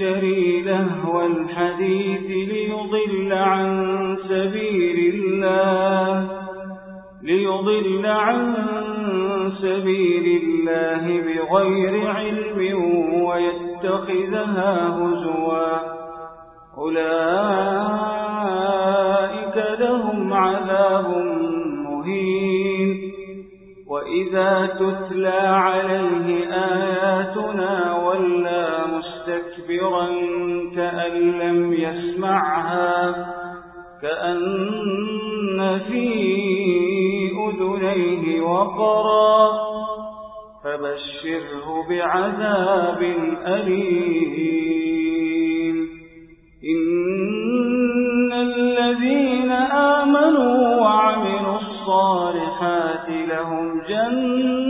يشتري لهو الحديث ليضل عن سبيل الله ليضل عن سبيل الله بغير علم ويتخذها هزوا. أولئك لهم عذاب مهين. وإذا تتلى عليه آياتنا ولا مستكبرا كأن لم يسمعها كأن في أذنيه وقرا فبشره بعذاب أليم. إن الذين آمنوا وعملوا الصالحات لهم جنات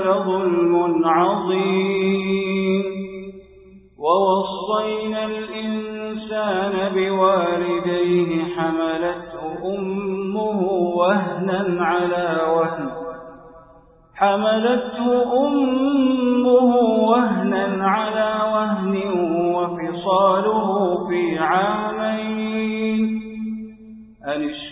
لظلم عظيم. ووصينا الإنسان بوالديه حملته أمه وهنا على وهن. حملته أمه وهنا على وهن وفصاله في عامين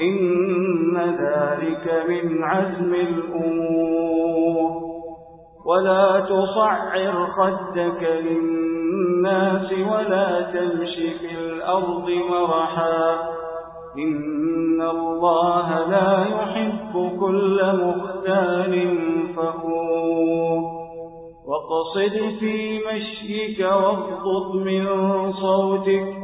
إن ذلك من عزم الأمور. ولا تصعر خدك للناس ولا تمش في الأرض مرحا. إن الله لا يحب كل مختال فخور. وقصد في مشيك واغضض من صوتك.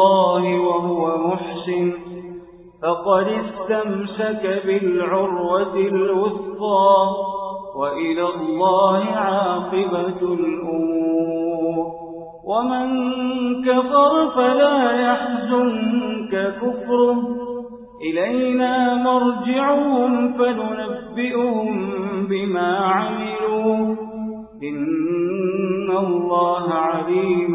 الله وهو محسن فقد استمسك بالعروة الوثقى وإلى الله عاقبة الأمور. ومن كفر فلا يحزنك كفره. إلينا مرجعهم فننبئهم بما عملوا. إن الله عليم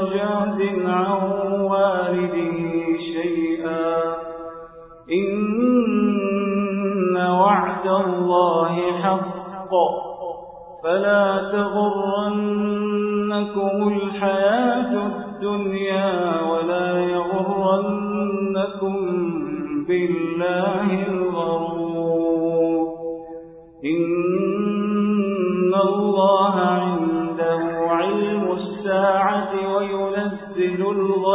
جاز عن والده شيئا. إن وعد الله حق. فلا تغرنكم الحياة الدنيا